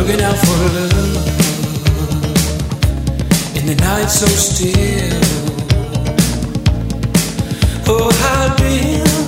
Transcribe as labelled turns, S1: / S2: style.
S1: looking out for love in the night so still. Oh, I've been.